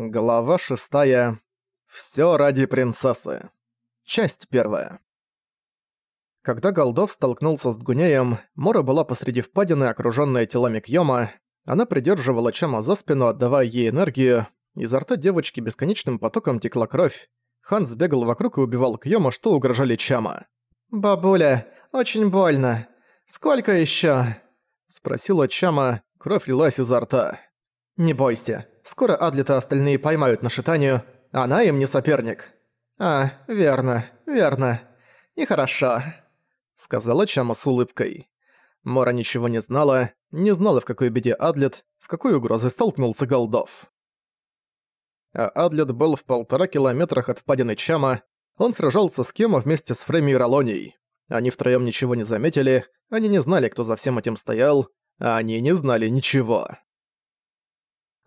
Глава шестая. Всё ради принцессы. Часть первая. Когда Голдов столкнулся с Дгунеем, Мора была посреди впадины, окружённая телами Кьёма. Она придерживала Чама за спину, отдавая ей энергию. Изо рта девочки бесконечным потоком текла кровь. Ханс бегал вокруг и убивал Кьёма, что угрожали Чама. «Бабуля, очень больно. Сколько ещё?» Спросила Чама, кровь лилась изо рта. «Не бойся, скоро Адлита остальные поймают на шитанию, она им не соперник». «А, верно, верно. И хорошо», — сказала Чама с улыбкой. Мора ничего не знала, не знала, в какой беде Адлет, с какой угрозой столкнулся Голдов. А Адлет был в полтора километрах от впадины Чама, он сражался с Кема вместе с Фреми и Ролонией. Они втроём ничего не заметили, они не знали, кто за всем этим стоял, а они не знали ничего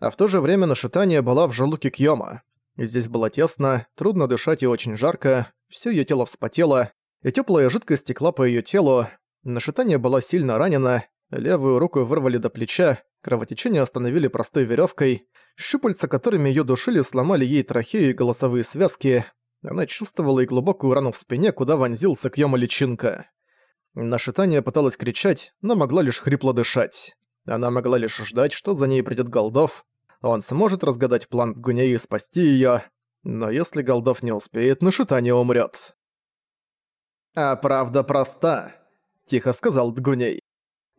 а в то же время нашитание была в желудке Кьёма. Здесь было тесно, трудно дышать и очень жарко, всё её тело вспотело, и тёплая жидкость текла по её телу. Нашитание была сильно ранена, левую руку вырвали до плеча, кровотечение остановили простой верёвкой, щупальца, которыми её душили, сломали ей трахею и голосовые связки. Она чувствовала и глубокую рану в спине, куда вонзился Кьёма личинка. Нашитание пыталась кричать, но могла лишь хрипло дышать. Она могла лишь ждать, что за ней придёт Голдов, он сможет разгадать план Гунеи и спасти её, но если Голдов не успеет, Нашитание умрёт. «А правда проста», — тихо сказал Дгуней.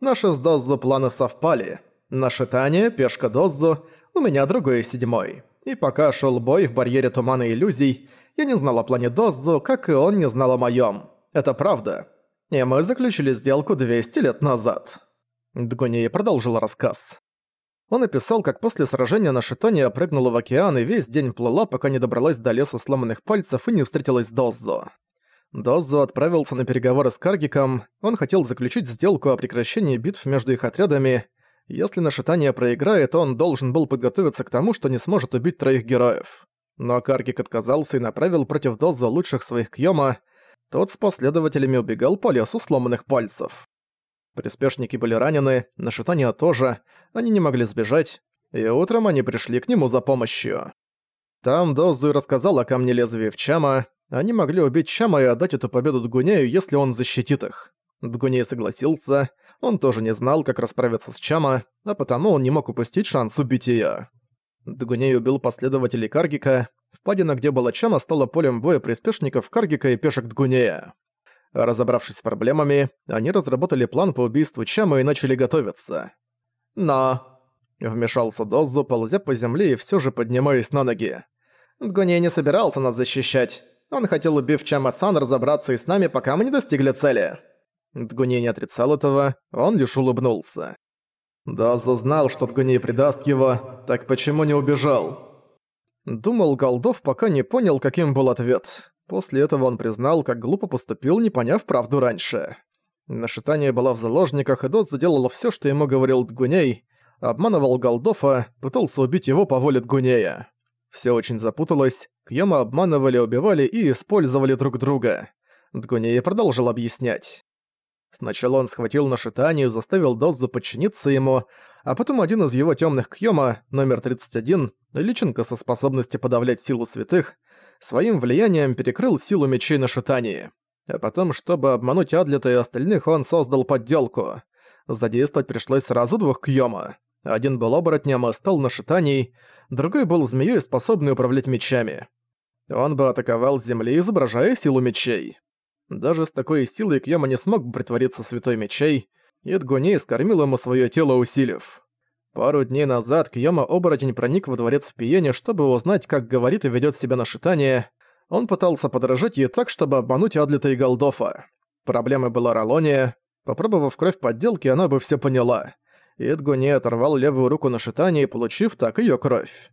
«Наши с Доззу планы совпали. Нашитание, пешка Доззу, у меня другой седьмой. И пока шёл бой в барьере тумана иллюзий, я не знал о плане Доззу, как и он не знал о моём. Это правда. И мы заключили сделку 200 лет назад». Дгуней продолжил рассказ. Он описал, как после сражения на Шитоне прыгнула в океан и весь день плыла, пока не добралась до леса сломанных пальцев и не встретилась с Доззо. Доззо отправился на переговоры с Каргиком, он хотел заключить сделку о прекращении битв между их отрядами. Если Нашитание проиграет, он должен был подготовиться к тому, что не сможет убить троих героев. Но Каргик отказался и направил против Доззо лучших своих Кьёма, тот с последователями убегал по лесу сломанных пальцев. Приспешники были ранены, Нашитания тоже, они не могли сбежать, и утром они пришли к нему за помощью. Там Дозу рассказал о камне лезвия в Чама, они могли убить Чама и отдать эту победу Дгунею, если он защитит их. Дгуней согласился, он тоже не знал, как расправиться с Чама, а потому он не мог упустить шанс убить её. Дгуней убил последователей Каргика, впадина, где была Чама, стала полем боя приспешников Каргика и пешек Дгунея. Разобравшись с проблемами, они разработали план по убийству Чама и начали готовиться. Но... Вмешался Дозу, ползя по земле и все же поднимаясь на ноги. Дгуни не собирался нас защищать. Он хотел, убив Чама-сан, разобраться и с нами, пока мы не достигли цели. Дгуни не отрицал этого, он лишь улыбнулся. Дозу знал, что Дгуни предаст его, так почему не убежал? Думал Голдов, пока не понял, каким был ответ. После этого он признал, как глупо поступил, не поняв правду раньше. Нашитание было в заложниках, и Дот заделала все, что ему говорил Дгуней, обманывал Голдофа, пытался убить его по воле Дгунея. Все очень запуталось, Кьёма обманывали, убивали и использовали друг друга. Дгуней продолжил объяснять. Сначала он схватил Нашитанию, заставил Дозу подчиниться ему, а потом один из его темных Кьёма, номер 31, личинка со способностью подавлять силу святых, своим влиянием перекрыл силу мечей на шитании. А потом, чтобы обмануть Адлета и остальных, он создал подделку. Задействовать пришлось сразу двух Кьёма. Один был оборотнем и стал на шитании, другой был змеей, способной управлять мечами. Он бы атаковал земли, изображая силу мечей. Даже с такой силой Кьёма не смог бы притвориться святой мечей, и Дгуней скормил ему своё тело, усилив. Пару дней назад Кьёма-оборотень проник во дворец в Пиене, чтобы узнать, как говорит и ведёт себя на шитание. Он пытался подражать ей так, чтобы обмануть Адлита и Голдофа. Проблемой была Ролония. Попробовав кровь подделки, она бы всё поняла. Идгуни оторвал левую руку на шитание, получив так её кровь.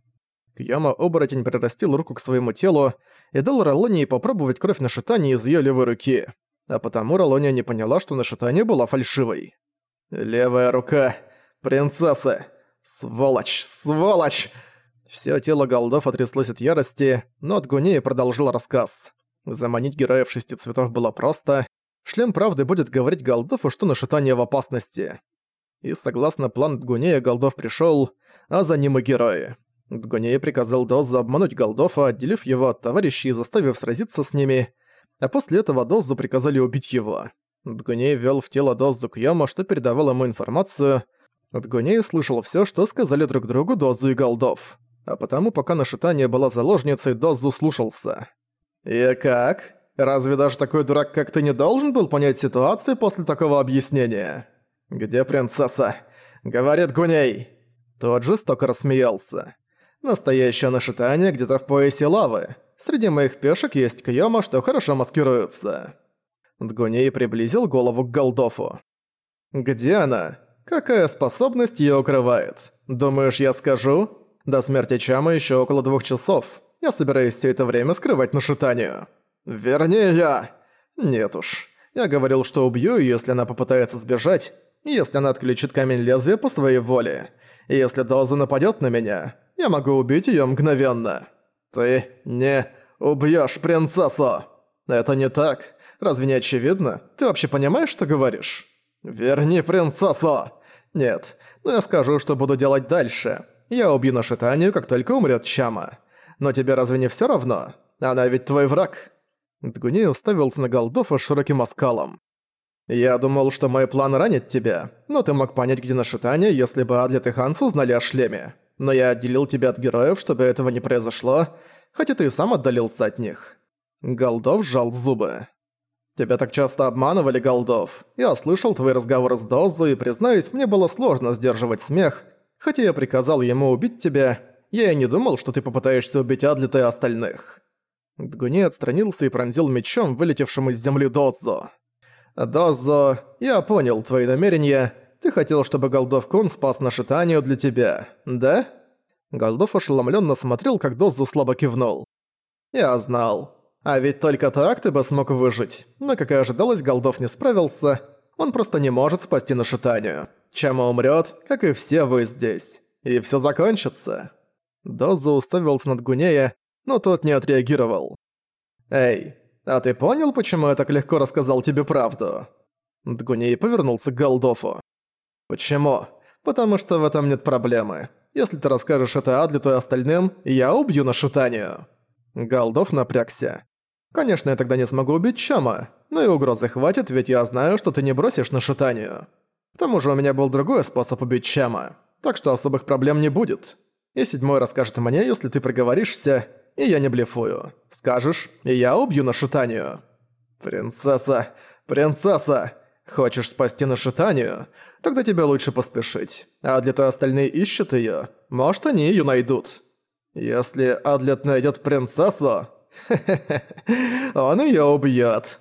Кьяма-оборотень прирастил руку к своему телу и дал Ролонии попробовать кровь на шитание из её левой руки. А потому Ролония не поняла, что на шитание была фальшивой. «Левая рука! Принцесса! Сволочь! Сволочь!» Всё тело голдов отряслось от ярости, но Отгунея продолжил рассказ. Заманить героев шести цветов было просто. Шлем правды будет говорить Голдову, что нашитание в опасности. И согласно плану Гунея, Голдов пришёл, а за ним и герои. Дгуней приказал Дозу обмануть Голдофа, отделив его от товарищей и заставив сразиться с ними, а после этого Дозу приказали убить его. Дгуней ввел в тело Дозу Кьяма, что передавал ему информацию. Дгуней слышал все, что сказали друг другу Дозу и Голдов. А потому, пока Нашитание была заложницей, Дозу слушался. «И как? Разве даже такой дурак, как ты, не должен был понять ситуацию после такого объяснения? Где принцесса? Говорит Гуней!» Тот жестоко рассмеялся. Настоящее нашитание где-то в поясе лавы. Среди моих пешек есть Кьёма, что хорошо маскируется. Дгуней приблизил голову к Голдофу. «Где она? Какая способность её укрывает? Думаешь, я скажу? До смерти Чама ещё около двух часов. Я собираюсь всё это время скрывать нашитание». «Вернее, я...» «Нет уж. Я говорил, что убью её, если она попытается сбежать, если она отключит камень лезвия по своей воле. Если Доза нападёт на меня, я могу убить её мгновенно. Ты не убьёшь принцессу. Это не так. Разве не очевидно? Ты вообще понимаешь, что говоришь? Верни принцессу. Нет, но я скажу, что буду делать дальше. Я убью Нашитанию, как только умрёт Чама. Но тебе разве не всё равно? Она ведь твой враг. Дгуней уставился на Голдофа широким оскалом. «Я думал, что мой план ранит тебя, но ты мог понять, где Нашитание, если бы Адлет и Ханс узнали о шлеме но я отделил тебя от героев, чтобы этого не произошло, хотя ты и сам отдалился от них». Голдов сжал зубы. «Тебя так часто обманывали, Голдов. Я слышал твои разговоры с Дозу, и, признаюсь, мне было сложно сдерживать смех. Хотя я приказал ему убить тебя, я и не думал, что ты попытаешься убить Адлита и остальных». Дгуни отстранился и пронзил мечом, вылетевшим из земли Дозу. «Дозу, я понял твои намерения, ты хотел, чтобы Голдов Кун спас нашу Танию для тебя, да?» Голдов ошеломленно смотрел, как Дозу слабо кивнул. «Я знал. А ведь только так ты бы смог выжить. Но, как и ожидалось, Голдов не справился. Он просто не может спасти нашу Танию. Чама умрет, как и все вы здесь. И все закончится». Дозу уставился над Гунея, но тот не отреагировал. «Эй, а ты понял, почему я так легко рассказал тебе правду?» Дгуней повернулся к Голдофу. «Почему? Потому что в этом нет проблемы. Если ты расскажешь это Адлиту и остальным, я убью на шитанию». Голдов напрягся. «Конечно, я тогда не смогу убить Чама, но и угрозы хватит, ведь я знаю, что ты не бросишь на шитанию. К тому же у меня был другой способ убить Чама, так что особых проблем не будет. И седьмой расскажет мне, если ты проговоришься, и я не блефую. Скажешь, и я убью на шитанию». «Принцесса! Принцесса!» Хочешь спасти Нашитанию? Тогда тебе лучше поспешить. Адлет и остальные ищут её. Может, они её найдут. Если Адлет найдёт принцессу... он её убьёт.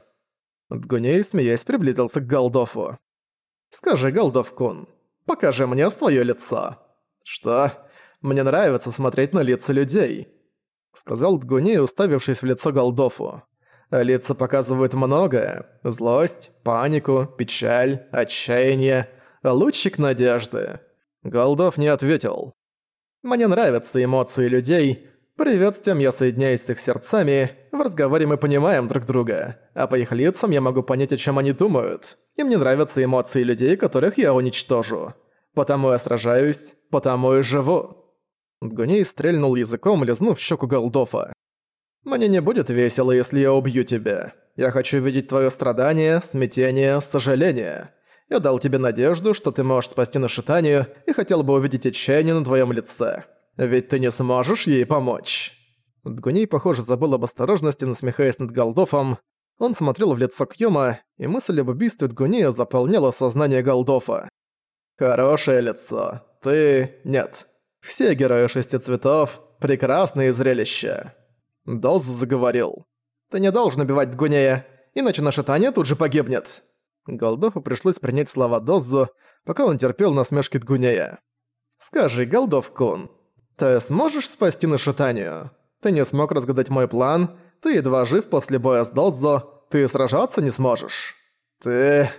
Дгуней, смеясь, приблизился к Голдофу. «Скажи, Голдов-кун, покажи мне своё лицо». «Что? Мне нравится смотреть на лица людей», — сказал Дгуней, уставившись в лицо Голдофу. Лица показывают многое. Злость, панику, печаль, отчаяние, лучик надежды. Голдов не ответил. Мне нравятся эмоции людей. Приветствием я соединяюсь с их сердцами. В разговоре мы понимаем друг друга. А по их лицам я могу понять, о чем они думают. И мне нравятся эмоции людей, которых я уничтожу. Потому я сражаюсь, потому и живу. Дгуней стрельнул языком, лизнув щеку Голдофа. Мне не будет весело, если я убью тебя. Я хочу видеть твое страдание, смятение, сожаление. Я дал тебе надежду, что ты можешь спасти Нашитанию, и хотел бы увидеть отчаяние на твоем лице. Ведь ты не сможешь ей помочь». Дгуней, похоже, забыл об осторожности, насмехаясь над Голдофом. Он смотрел в лицо Кьюма, и мысль об убийстве Дгунея заполняла сознание Голдофа. «Хорошее лицо. Ты... нет. Все герои шести цветов — прекрасные зрелища». Долзу заговорил. «Ты не должен убивать Дгунея, иначе наше Таня тут же погибнет». Голдову пришлось принять слова Дозу, пока он терпел насмешки Дгунея. «Скажи, Голдов-кун, ты сможешь спасти нашу Танию? Ты не смог разгадать мой план, ты едва жив после боя с Дозу, ты сражаться не сможешь. Ты...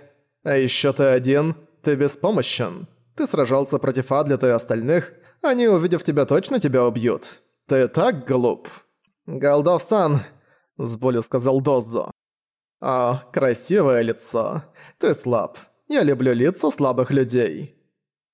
А ещё ты один, ты беспомощен. Ты сражался против Адлета и остальных, они, увидев тебя, точно тебя убьют. Ты так глуп». «Голдов-сан», — с болью сказал Дозо. «О, красивое лицо. Ты слаб. Я люблю лица слабых людей».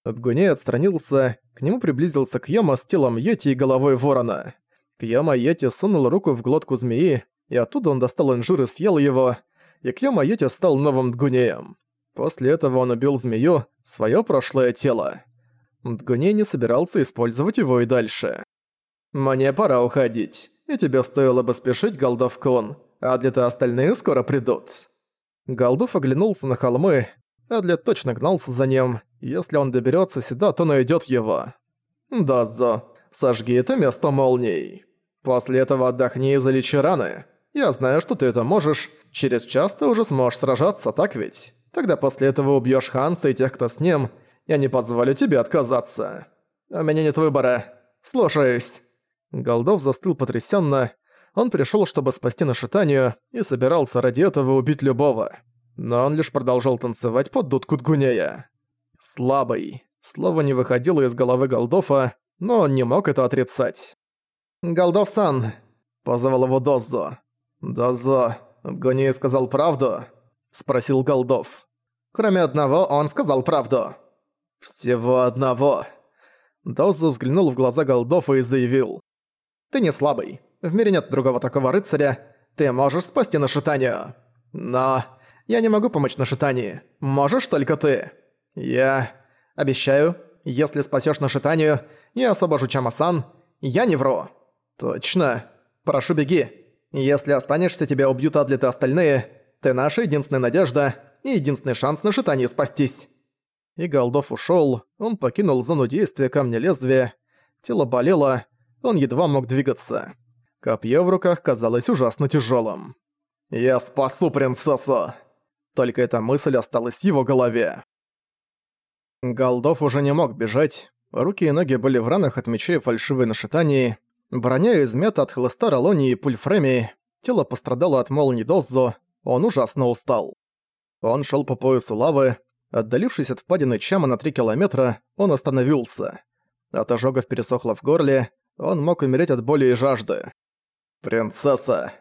Дгуней отстранился, к нему приблизился Кьяма с телом Йети и головой ворона. Кьяма Йети сунул руку в глотку змеи, и оттуда он достал инжир и съел его, и Кьяма Йети стал новым Дгунеем. После этого он убил змею, свое прошлое тело. Дгуней не собирался использовать его и дальше. «Мне пора уходить, и тебе стоило бы спешить, Голдов-кун, а для-то остальные скоро придут». Голдов оглянулся на холмы, Адлет точно гнался за ним. Если он доберется сюда, то найдет его. «Даззо, сожги это место молнией. После этого отдохни и залечи раны. Я знаю, что ты это можешь. Через час ты уже сможешь сражаться, так ведь? Тогда после этого убьешь Ханса и тех, кто с ним. Я не позволю тебе отказаться. У меня нет выбора. Слушаюсь». Голдов застыл потрясенно. Он пришел, чтобы спасти Нашитанию, и собирался ради этого убить любого. Но он лишь продолжал танцевать под дудку Дгунея. «Слабый». Слово не выходило из головы Голдофа, но он не мог это отрицать. «Голдов-сан!» – позвал его Доззо. «Доззо, Дгуней сказал правду?» – спросил Голдов. «Кроме одного, он сказал правду». «Всего одного». Доззо взглянул в глаза Голдофа и заявил. «Ты не слабый. В мире нет другого такого рыцаря. Ты можешь спасти Нашитанию. Но я не могу помочь Нашитании. Можешь только ты. Я обещаю, если спасешь Нашитанию, я освобожу Чамасан. Я не вру. Точно. Прошу, беги. Если останешься, тебя убьют Адлет и остальные. Ты наша единственная надежда и единственный шанс на Шитании спастись. И Голдов ушёл, он покинул зону действия камня лезвия. Тело болело, он едва мог двигаться. Копье в руках казалось ужасно тяжелым. «Я спасу принцессу!» Только эта мысль осталась в его голове. Голдов уже не мог бежать. Руки и ноги были в ранах от мечей фальшивой нашитании. Броня измята от хлыста Ролони и пуль Фреми. Тело пострадало от молнии Доззо. Он ужасно устал. Он шел по поясу лавы. Отдалившись от впадины Чама на 3 километра, он остановился. От ожогов пересохло в горле, он мог умереть от боли и жажды. «Принцесса!»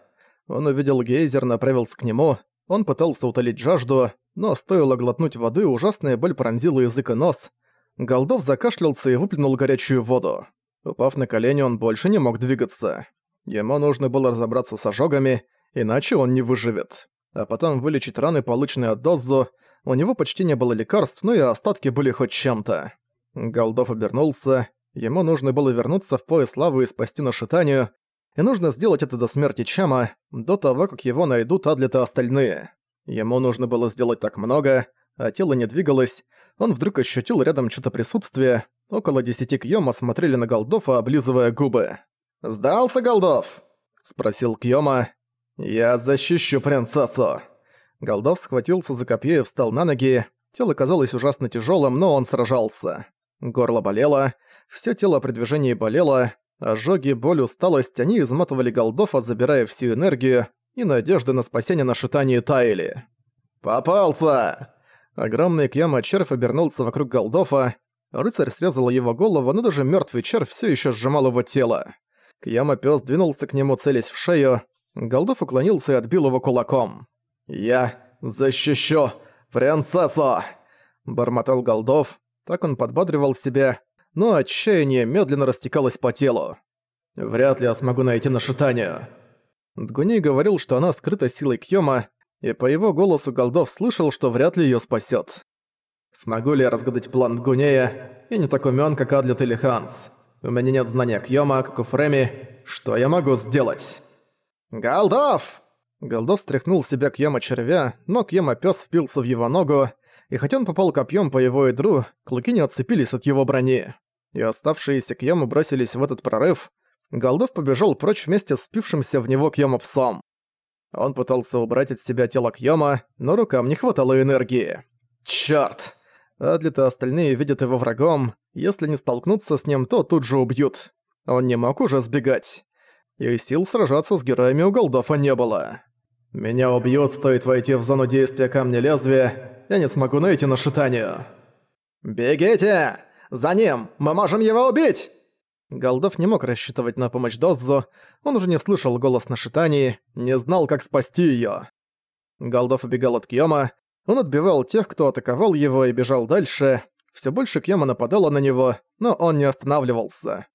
Он увидел гейзер, направился к нему. Он пытался утолить жажду, но стоило глотнуть воды, ужасная боль пронзила язык и нос. Голдов закашлялся и выплюнул горячую воду. Упав на колени, он больше не мог двигаться. Ему нужно было разобраться с ожогами, иначе он не выживет. А потом вылечить раны, полученные от Доззу. У него почти не было лекарств, но и остатки были хоть чем-то. Голдов обернулся. Ему нужно было вернуться в пояс славы и спасти Нашитанию, и нужно сделать это до смерти Чама, до того, как его найдут Адлета остальные. Ему нужно было сделать так много, а тело не двигалось, он вдруг ощутил рядом что-то присутствие, около десяти Кьёма смотрели на Голдофа, облизывая губы. «Сдался, Голдов?» – спросил Кьёма. «Я защищу принцессу». Голдов схватился за копье и встал на ноги. Тело казалось ужасно тяжелым, но он сражался. Горло болело, все тело при движении болело, ожоги, боль, усталость, они изматывали Голдофа, забирая всю энергию, и надежды на спасение на шитании таяли. «Попался!» Огромный Кьяма червь обернулся вокруг Голдофа. Рыцарь срезал его голову, но даже мертвый червь все еще сжимал его тело. Кьяма пес двинулся к нему, целясь в шею. Голдов уклонился и отбил его кулаком. «Я защищу принцессу!» Бормотал Голдов. Так он подбадривал себя, но отчаяние медленно растекалось по телу. «Вряд ли я смогу найти нашитание». Дгуни говорил, что она скрыта силой Кьёма, и по его голосу Голдов слышал, что вряд ли её спасёт. «Смогу ли я разгадать план Дгунея? Я не так умён, как Адлет или Ханс. У меня нет знания Кьёма, как у Фреми. Что я могу сделать?» «Голдов!» Голдов стряхнул себя Кьёма червя, но Кьёма пёс впился в его ногу, и хотя он попал копьем по его ядру, клыки не отцепились от его брони. И оставшиеся Кьёмы бросились в этот прорыв. Голдов побежал прочь вместе с впившимся в него Кьёма псом. Он пытался убрать от себя тело Кьёма, но рукам не хватало энергии. Чёрт! Адлит и остальные видят его врагом. Если не столкнуться с ним, то тут же убьют. Он не мог уже сбегать. И сил сражаться с героями у Голдофа не было. «Меня убьют, стоит войти в зону действия Камня Лезвия. Я не смогу найти нашитание». «Бегите! За ним! Мы можем его убить!» Голдов не мог рассчитывать на помощь Доззу, он уже не слышал голос на шитании, не знал, как спасти её. Голдов убегал от Кьёма, он отбивал тех, кто атаковал его и бежал дальше. Все больше Кьяма нападала на него, но он не останавливался.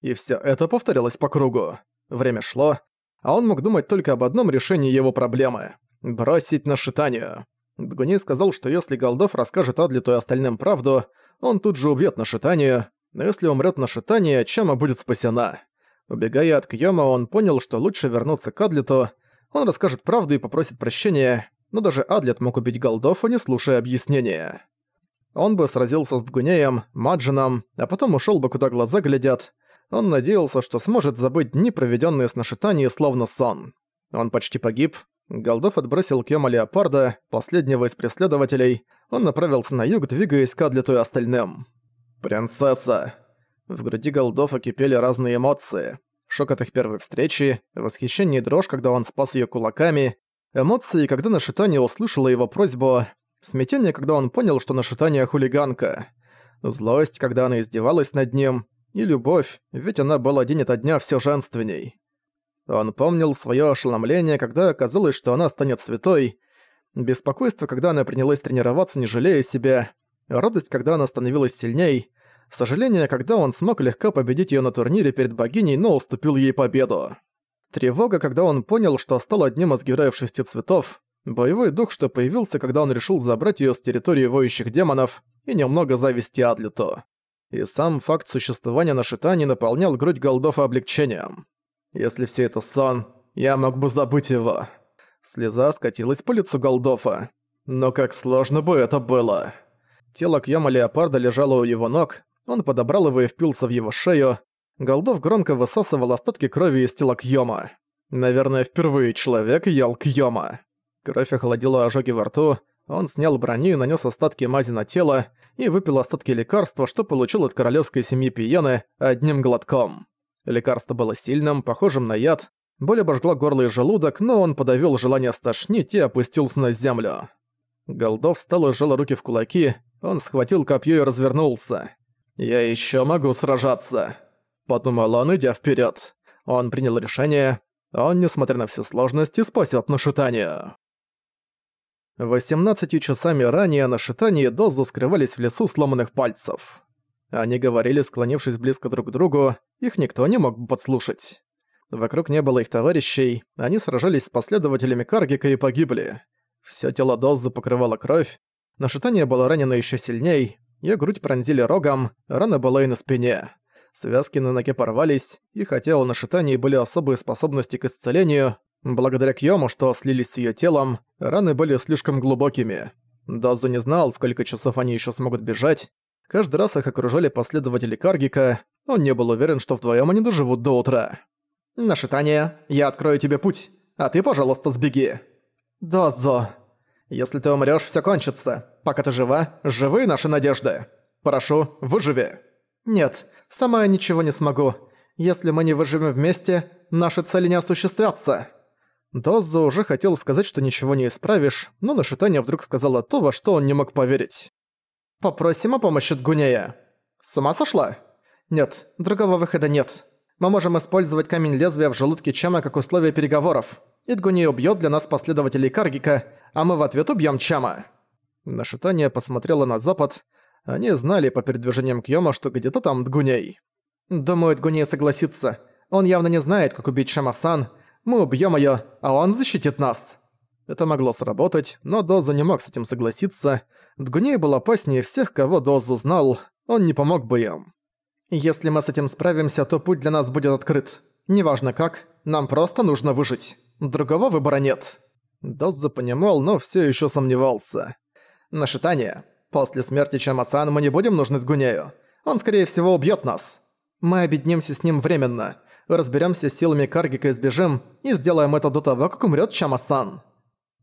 И все это повторялось по кругу. Время шло, а он мог думать только об одном решении его проблемы — бросить на шитанию. Дгуни сказал, что если Голдов расскажет Адлиту и остальным правду, он тут же убьет на шитанию, но если умрет на шитании, Чама будет спасена. Убегая от Кьёма, он понял, что лучше вернуться к Адлиту. Он расскажет правду и попросит прощения, но даже Адлет мог убить Голдофа, не слушая объяснения. Он бы сразился с Дгунеем, Маджином, а потом ушел бы, куда глаза глядят. Он надеялся, что сможет забыть дни, проведенные с нашитанием, словно сон. Он почти погиб. Голдов отбросил Кема Леопарда, последнего из преследователей. Он направился на юг, двигаясь к Адлету и остальным. «Принцесса!» В груди Голдова кипели разные эмоции. Шок от их первой встречи, восхищение и дрожь, когда он спас ее кулаками, эмоции, когда Нашитание услышала его просьбу, смятение, когда он понял, что Нашитание хулиганка, злость, когда она издевалась над ним, и любовь, ведь она была день ото дня все женственней. Он помнил свое ошеломление, когда оказалось, что она станет святой, беспокойство, когда она принялась тренироваться, не жалея себя, радость, когда она становилась сильней, сожаление, когда он смог легко победить ее на турнире перед богиней, но уступил ей победу. Тревога, когда он понял, что стал одним из героев шести цветов, боевой дух, что появился, когда он решил забрать ее с территории воющих демонов, и немного зависти Адлиту. И сам факт существования Нашитани наполнял грудь Голдофа облегчением. Если все это сон, я мог бы забыть его. Слеза скатилась по лицу Голдофа. Но как сложно бы это было. Тело Кьяма Леопарда лежало у его ног, он подобрал его и впился в его шею. Голдов громко высасывал остатки крови из тела Кьёма. Наверное, впервые человек ел Кьёма. Кровь охладила ожоги во рту, он снял броню и нанес остатки мази на тело и выпил остатки лекарства, что получил от королевской семьи Пиены одним глотком. Лекарство было сильным, похожим на яд, боль обожгла горло и желудок, но он подавил желание стошнить и опустился на землю. Голдов встал и сжал руки в кулаки, он схватил копье и развернулся. «Я еще могу сражаться», — подумал он, идя вперед. Он принял решение, он, несмотря на все сложности, спасет Нашитание. Восемнадцатью часами ранее на Шитане и Дозу скрывались в лесу сломанных пальцев. Они говорили, склонившись близко друг к другу, их никто не мог бы подслушать. Вокруг не было их товарищей, они сражались с последователями Каргика и погибли. Всё тело Дозы покрывало кровь, Нашитание было ранено ещё сильней, Её грудь пронзили рогом, рана была и на спине. Связки на ноге порвались, и хотя у Нашитании были особые способности к исцелению, благодаря Кьёму, что слились с её телом, раны были слишком глубокими. Дозу не знал, сколько часов они ещё смогут бежать. Каждый раз их окружали последователи Каргика, он не был уверен, что вдвоём они доживут до утра. «Нашитание, я открою тебе путь, а ты, пожалуйста, сбеги». «Дозо», если ты умрёшь, всё кончится. Пока ты жива, живы наши надежды. Прошу, выживи». «Нет, сама я ничего не смогу. Если мы не выживем вместе, наши цели не осуществятся». Дозу уже хотел сказать, что ничего не исправишь, но Нашитание вдруг сказала то, во что он не мог поверить. «Попросим о помощи Дгунея». «С ума сошла?» «Нет, другого выхода нет. Мы можем использовать камень лезвия в желудке Чама как условие переговоров. Идгуней убьёт для нас последователей Каргика, а мы в ответ убьем Чама». Нашитание посмотрела на запад. Они знали по передвижениям Кьёма, что где-то там Дгуней. «Думаю, Дгуней согласится. Он явно не знает, как убить Чама-сан. Мы убьем её, а он защитит нас». Это могло сработать, но Дозу не мог с этим согласиться. Дгуней был опаснее всех, кого Дозу знал. Он не помог бы им. «Если мы с этим справимся, то путь для нас будет открыт. Неважно как, нам просто нужно выжить. Другого выбора нет». Дозза понимал, но все еще сомневался. «Нашитание. После смерти Чамасан мы не будем нужны Дгунею. Он, скорее всего, убьет нас. Мы объединимся с ним временно, разберемся с силами Каргика и сбежим, и сделаем это до того, как умрет Чамасан.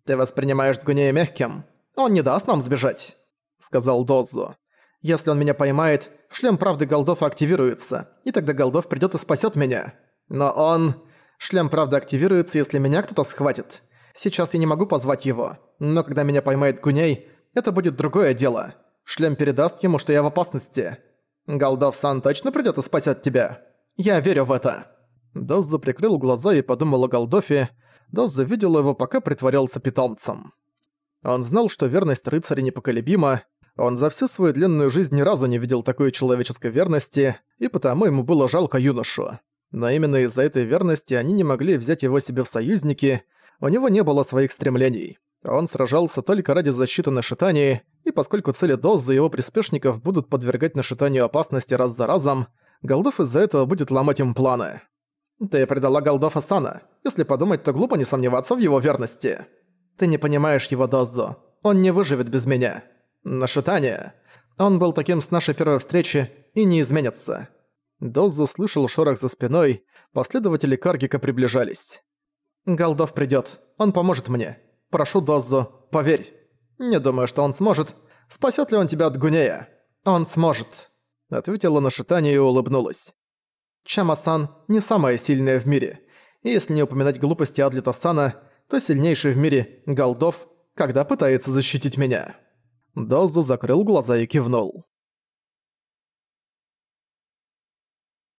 Ты воспринимаешь Дгунея мягким. Он не даст нам сбежать», — сказал Доззу. «Если он меня поймает, шлем правды Голдова активируется, и тогда Голдов придет и спасет меня. Но он... Шлем правды активируется, если меня кто-то схватит. Сейчас я не могу позвать его, но когда меня поймает Гуней, это будет другое дело. Шлем передаст ему, что я в опасности. Галдов-сан точно придёт и спасет тебя. Я верю в это». Дозза прикрыл глаза и подумал о Галдофе. Дозза видел его, пока притворялся питомцем. Он знал, что верность рыцаря непоколебима. Он за всю свою длинную жизнь ни разу не видел такой человеческой верности, и потому ему было жалко юношу. Но именно из-за этой верности они не могли взять его себе в союзники, у него не было своих стремлений. Он сражался только ради защиты Нашитания, и поскольку цели Дозы и его приспешников будут подвергать Нашитанию опасности раз за разом, Голдов из-за этого будет ломать им планы. «Ты предала Голдофа Сана. Если подумать, то глупо не сомневаться в его верности. Ты не понимаешь его Дозу. Он не выживет без меня. Нашитание. Он был таким с нашей первой встречи и не изменится». Дозу слышал шорох за спиной, последователи Каргика приближались. «Голдов придёт. Он поможет мне. Прошу Дозу, поверь. Не думаю, что он сможет. Спасет ли он тебя от Гунея? Он сможет», — ответила на шитание и улыбнулась. Чама-сан не самая сильная в мире. И если не упоминать глупости Адлита Сана, то сильнейший в мире Голдов, когда пытается защитить меня. Дозу закрыл глаза и кивнул.